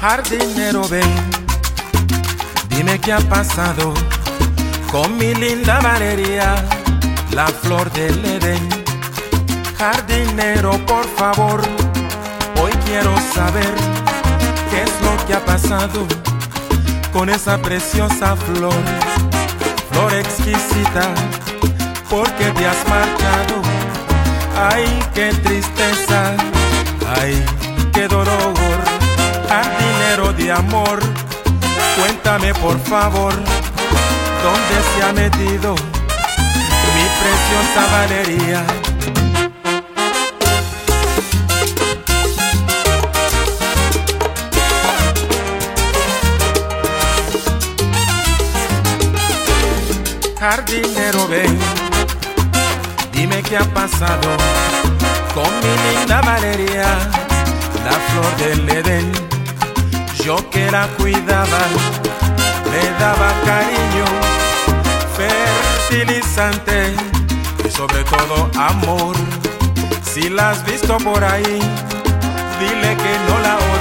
Jardinero, ven, dime qué ha pasado con mi linda Valeria, la flor del Edén. Jardinero, por favor, hoy quiero saber qué es lo que ha pasado con esa preciosa flor, flor exquisita, porque te has marchado. Ay, qué tristeza, ay, qué dolor jardinero de amor, cuéntame por favor, ¿dónde se ha metido mi preciosa Valeria? Jardinero ven, dime qué ha pasado con mi linda Valeria, la flor del Edén. Yo que la cuidaba, le daba cariño, fertilizante y sobre todo amor. Si la has visto por ahí, dile que no la odio,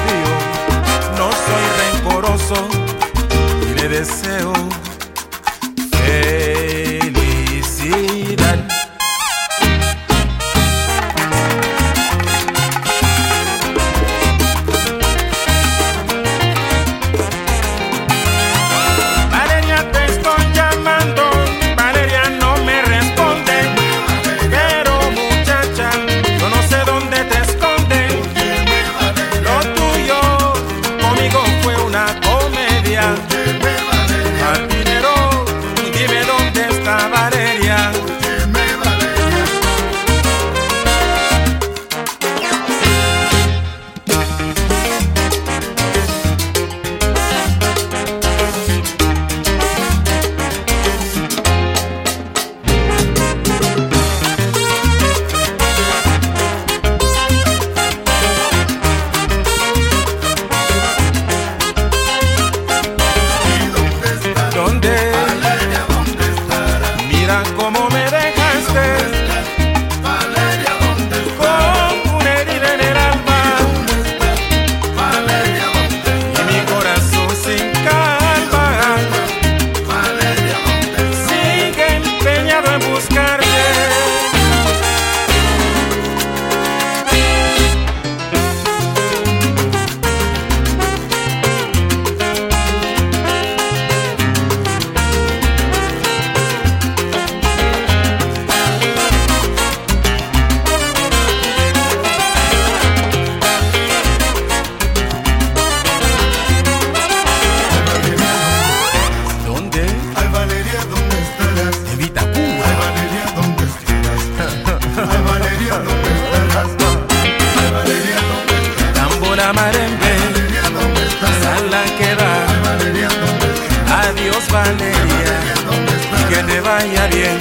estarás? que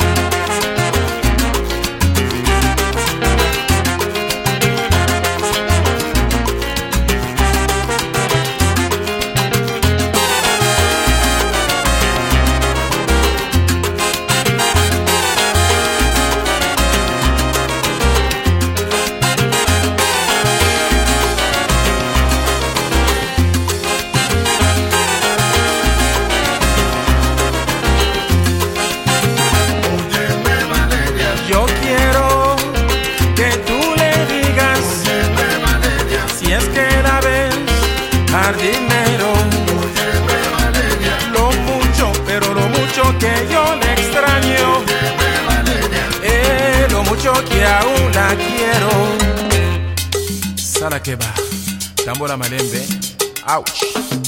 Es que la ves, jardinero, lo mucho, pero lo mucho que yo le extraño, eh, lo mucho que aún la quiero. Sala que va, tambora malembe, ouch.